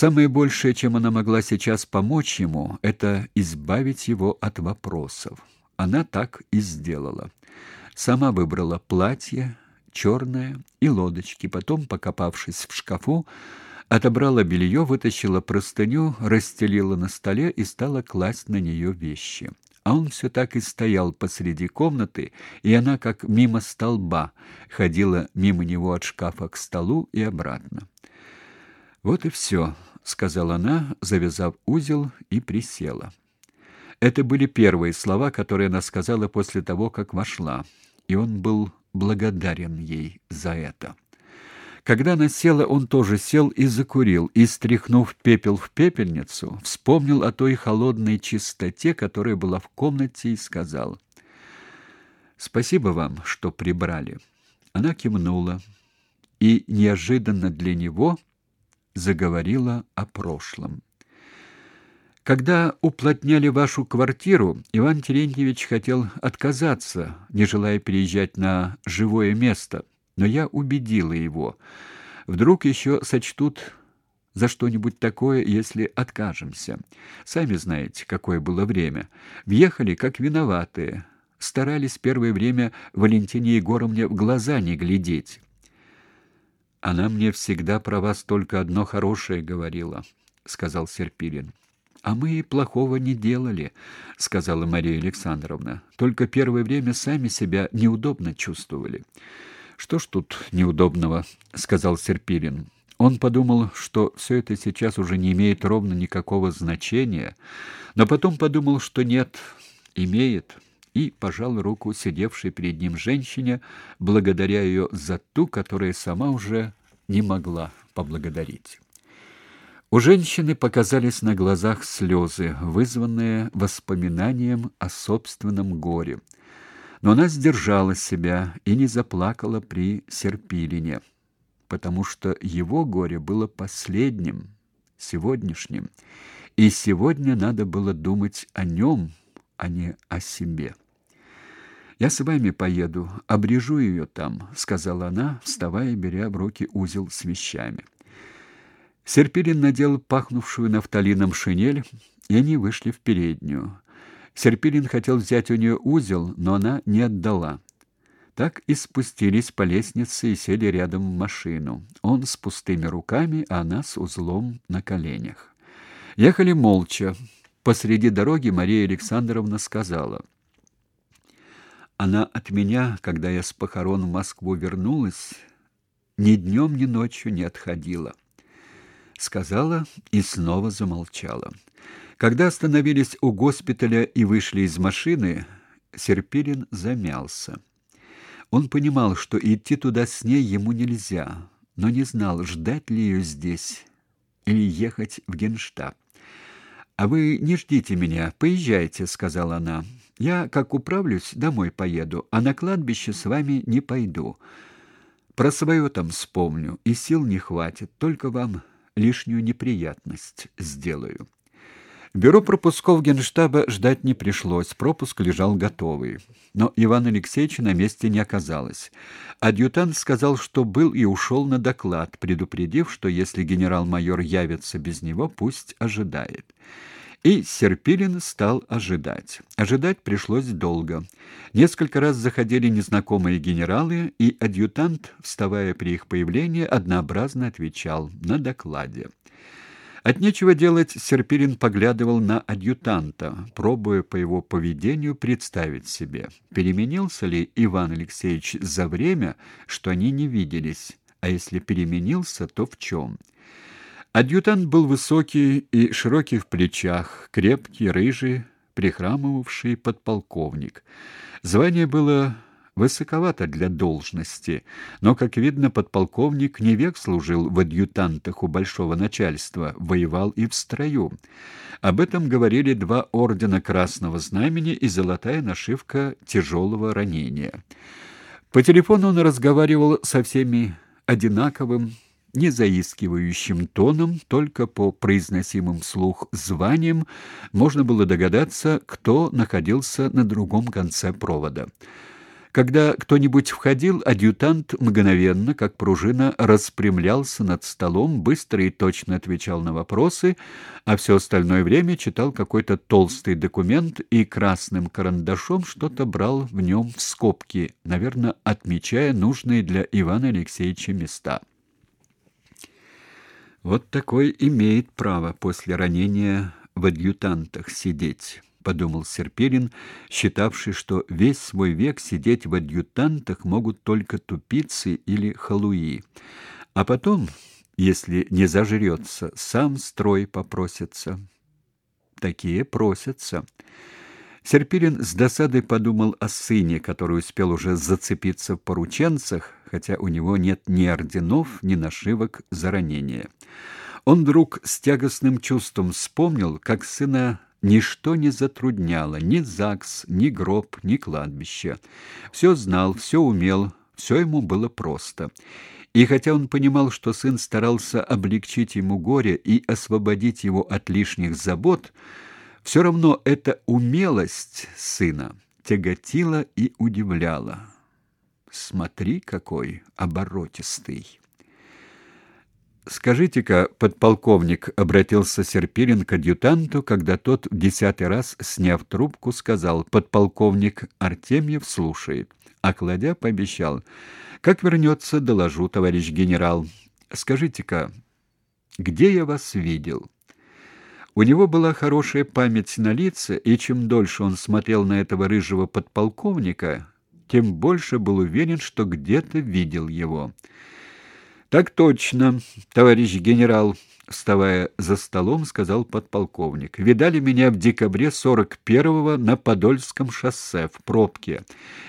Самое большее, чем она могла сейчас помочь ему, это избавить его от вопросов. Она так и сделала. Сама выбрала платье, черное и лодочки, потом, покопавшись в шкафу, отобрала белье, вытащила простыню, расстелила на столе и стала класть на нее вещи. А он все так и стоял посреди комнаты, и она, как мимо столба, ходила мимо него от шкафа к столу и обратно. «Вот и все», — сказала она, завязав узел, и присела. Это были первые слова, которые она сказала после того, как вошла, и он был благодарен ей за это. Когда она села, он тоже сел и закурил, и, стряхнув пепел в пепельницу, вспомнил о той холодной чистоте, которая была в комнате, и сказал, «Спасибо вам, что прибрали». Она кивнула и, неожиданно для него, заговорила о прошлом. Когда уплотняли вашу квартиру, Иван Терентьевич хотел отказаться, не желая переезжать на живое место, но я убедила его. Вдруг еще сочтут за что-нибудь такое, если откажемся. Сами знаете, какое было время. Въехали как виноватые. Старались первое время Валентине Егоровне в глаза не глядеть. Она мне всегда про вас только одно хорошее говорила, сказал Серпилин. А мы и плохого не делали, сказала Мария Александровна. Только первое время сами себя неудобно чувствовали. Что ж тут неудобного, сказал Серпилин. Он подумал, что все это сейчас уже не имеет ровно никакого значения, но потом подумал, что нет, имеет и пожал руку сидевшей перед ним женщине, благодаря ее за ту, которая сама уже не могла поблагодарить. У женщины показались на глазах слезы, вызванные воспоминанием о собственном горе. Но она сдержала себя и не заплакала при Серпилине, потому что его горе было последним, сегодняшним, и сегодня надо было думать о нем, а не о себе. Я с вами поеду, обрежу ее там, сказала она, вставая и беря в руки узел с вещами. Серпилин надел пахнувшую нафталином шинель, и они вышли в переднюю. Серпилин хотел взять у нее узел, но она не отдала. Так и спустились по лестнице и сели рядом в машину. Он с пустыми руками, а она с узлом на коленях. Ехали молча. Посреди дороги Мария Александровна сказала: она от меня, когда я с похорон в Москву вернулась, ни днем, ни ночью не отходила. Сказала и снова замолчала. Когда остановились у госпиталя и вышли из машины, Серпилин замялся. Он понимал, что идти туда с ней ему нельзя, но не знал, ждать ли ее здесь или ехать в Генштаб. «А вы не ждите меня, поезжайте», — сказала она. Я, как управлюсь, домой поеду, а на кладбище с вами не пойду. Про свое там вспомню, и сил не хватит, только вам лишнюю неприятность сделаю. Бюро пропусков Генштаба ждать не пришлось, пропуск лежал готовый. Но Иван Алексеевич на месте не оказалось. Адъютант сказал, что был и ушел на доклад, предупредив, что если генерал-майор явится без него, пусть ожидает. И Серпилин стал ожидать. Ожидать пришлось долго. Несколько раз заходили незнакомые генералы, и адъютант, вставая при их появлении, однообразно отвечал на докладе. От нечего делать Серпилин поглядывал на адъютанта, пробуя по его поведению представить себе, переменился ли Иван Алексеевич за время, что они не виделись, а если переменился, то в чем. Адъютант был высокий и широкий в плечах, крепкий, рыжий, прихрамывавший подполковник. Звание было высоковато для должности, но, как видно, подполковник не век служил в адъютантах у большого начальства, воевал и в строю. Об этом говорили два ордена Красного Знамени и золотая нашивка тяжелого ранения. По телефону он разговаривал со всеми одинаковым, не заискивающим тоном, только по произносимым слух званиям можно было догадаться, кто находился на другом конце провода. Когда кто-нибудь входил, адъютант мгновенно, как пружина, распрямлялся над столом, быстро и точно отвечал на вопросы, а все остальное время читал какой-то толстый документ и красным карандашом что-то брал в нем в скобки, наверное, отмечая нужные для Ивана Алексеевича места. Вот такой имеет право после ранения в адъютантах сидеть подумал Серпирин, считавший, что весь свой век сидеть в адъютантах могут только тупицы или халуи. А потом, если не зажрется, сам строй попросится. Такие просятся. Серпирин с досадой подумал о сыне, который успел уже зацепиться в порученцах, хотя у него нет ни орденов, ни нашивок за ранение. Он вдруг с тягостным чувством вспомнил, как сына Ничто не затрудняло, ни ЗАГС, ни гроб, ни кладбище. Все знал, все умел, все ему было просто. И хотя он понимал, что сын старался облегчить ему горе и освободить его от лишних забот, все равно эта умелость сына тяготила и удивляла. Смотри, какой оборотистый. Скажите-ка, подполковник, обратился Серпилин к адъютанту, когда тот в десятый раз, сняв трубку, сказал: "Подполковник Артемьев слушает". А кладя пообещал: "Как вернется, доложу, товарищ генерал. Скажите-ка, где я вас видел?" У него была хорошая память на лица, и чем дольше он смотрел на этого рыжего подполковника, тем больше был уверен, что где-то видел его. Так точно, товарищ генерал, вставая за столом, сказал подполковник. Видали меня в декабре 41-го на Подольском шоссе в пробке.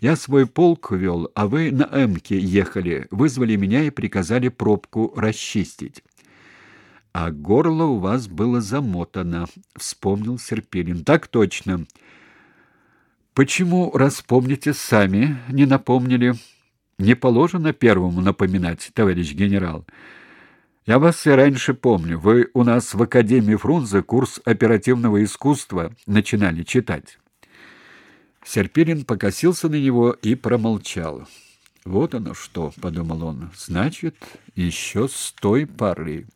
Я свой полк вел, а вы на Эмке ехали, вызвали меня и приказали пробку расчистить. А горло у вас было замотано, вспомнил Серпилин. Так точно. Почему, распомните, сами не напомнили? Не положено первому напоминать, товарищ генерал. Я вас и раньше помню. Вы у нас в Академии Фрунзе курс оперативного искусства начинали читать. Серпилин покосился на него и промолчал. Вот оно что, подумал он. Значит, еще с той поры.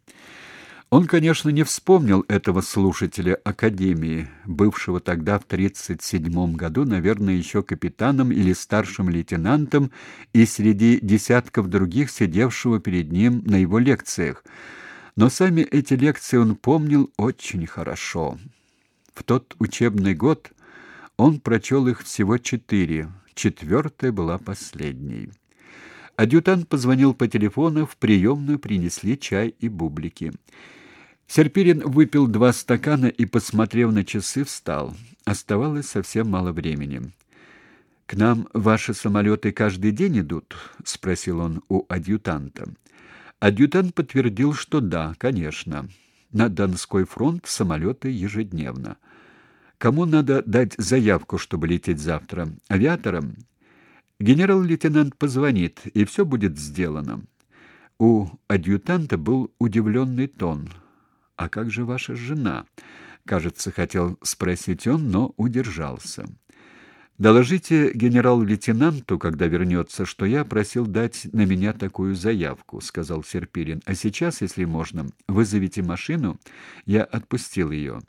Он, конечно, не вспомнил этого слушателя академии, бывшего тогда в 37 году, наверное, еще капитаном или старшим лейтенантом, и среди десятков других сидевшего перед ним на его лекциях. Но сами эти лекции он помнил очень хорошо. В тот учебный год он прочел их всего четыре, четвертая была последней. Адъютант позвонил по телефону, в приемную принесли чай и бублики. Серпирин выпил два стакана и, посмотрев на часы, встал. Оставалось совсем мало времени. К нам ваши самолеты каждый день идут, спросил он у адъютанта. Адъютант подтвердил, что да, конечно. На Донской фронт самолеты ежедневно. Кому надо дать заявку, чтобы лететь завтра? Авиаторам? Генерал-лейтенант позвонит, и все будет сделано. У адъютанта был удивленный тон. А как же ваша жена? Кажется, хотел спросить он, но удержался. Доложите генерал-лейтенанту, когда вернется, что я просил дать на меня такую заявку, сказал Серпирин. А сейчас, если можно, вызовите машину, я отпустил ее».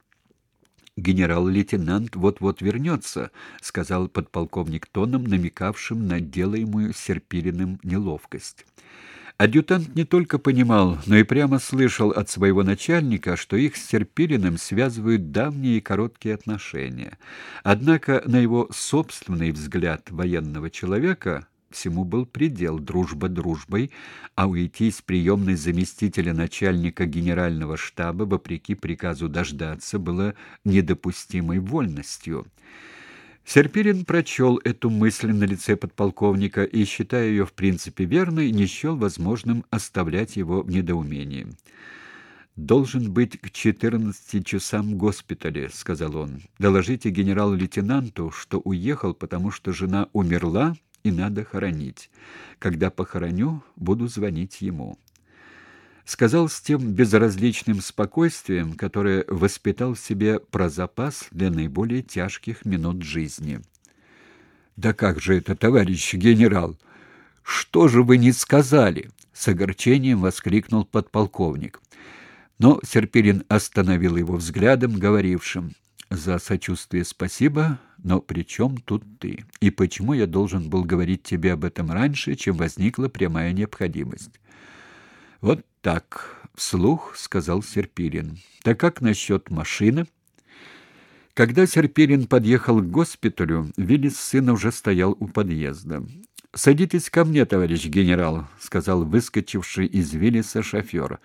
Генерал-лейтенант вот-вот вернется», — сказал подполковник тоном, намекавшим на делаемую Серпириным неловкость. Адъютант не только понимал, но и прямо слышал от своего начальника, что их с Серпилиным связывают давние и короткие отношения. Однако на его собственный взгляд военного человека всему был предел дружба дружбой, а уйти из приемной заместителя начальника генерального штаба вопреки приказу дождаться было недопустимой вольностью. Серпирин прочел эту мысль на лице подполковника и, считая ее в принципе верной, не счел возможным оставлять его в недоумении. «Должен быть к четырнадцати часам в госпитале», — сказал он. «Доложите генералу-лейтенанту, что уехал, потому что жена умерла и надо хоронить. Когда похороню, буду звонить ему» сказал с тем безразличным спокойствием, которое воспитал в себе про запас для наиболее тяжких минут жизни. Да как же это, товарищ генерал? Что же вы не сказали? с огорчением воскликнул подполковник. Но Серпилин остановил его взглядом, говорившим: "За сочувствие спасибо, но при чем тут ты? И почему я должен был говорить тебе об этом раньше, чем возникла прямая необходимость?" Вот так, вслух сказал Серпилин. Так как насчет машины? Когда Серпилин подъехал к госпиталю, Виллис сын уже стоял у подъезда. Садитесь ко мне, товарищ генерал, сказал выскочивший из Виллиса шофер.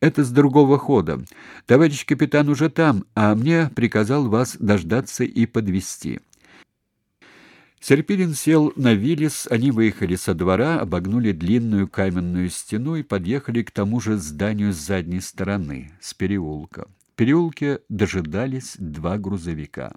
Это с другого хода. Товарищ капитан уже там, а мне приказал вас дождаться и подвести. Серпилин сел на Виллис, они выехали со двора, обогнули длинную каменную стену и подъехали к тому же зданию с задней стороны, с переулка. В переулке дожидались два грузовика.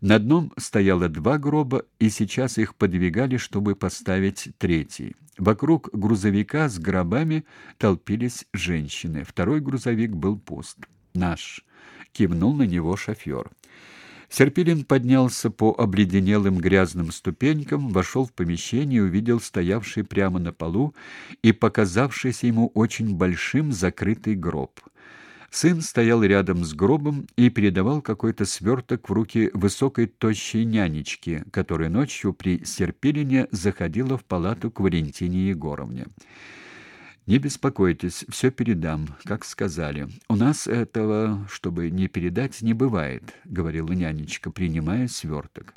На одном стояло два гроба, и сейчас их подвигали, чтобы поставить третий. Вокруг грузовика с гробами толпились женщины. Второй грузовик был пуст. «Наш!» — кивнул на него шофер. Серпилин поднялся по обледенелым грязным ступенькам, вошел в помещение и увидел стоявший прямо на полу и показавшийся ему очень большим закрытый гроб. Сын стоял рядом с гробом и передавал какой-то сверток в руки высокой тощей нянечки, которая ночью при Серпилине заходила в палату к Валентине Егоровне. Не беспокойтесь, все передам, как сказали. У нас этого, чтобы не передать, не бывает, говорила нянечка, принимая сверток.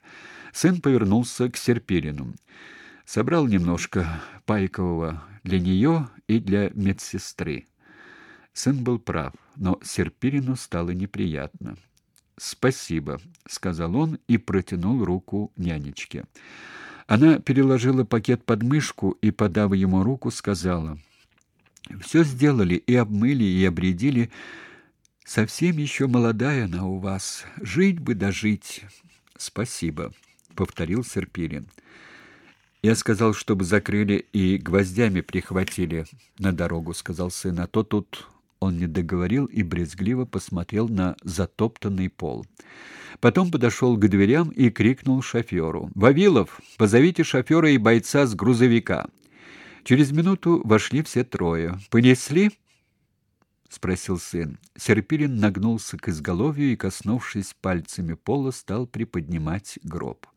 Сын повернулся к Серпилину. Собрал немножко пайкового для нее и для медсестры. Сын был прав, но Серпилину стало неприятно. "Спасибо", сказал он и протянул руку нянечке. Она переложила пакет под мышку и, подав ему руку, сказала: все сделали и обмыли, и обредили. Совсем еще молодая она у вас. Жить бы дожить. Спасибо, повторил Серпилин. Я сказал, чтобы закрыли и гвоздями прихватили на дорогу, сказал сын, а то тут он не договорил и брезгливо посмотрел на затоптанный пол. Потом подошел к дверям и крикнул шоферу. «Вавилов, позовите шофера и бойца с грузовика. Через минуту вошли все трое. Понесли? спросил сын. Серпилин нагнулся к изголовью и, коснувшись пальцами пола, стал приподнимать гроб.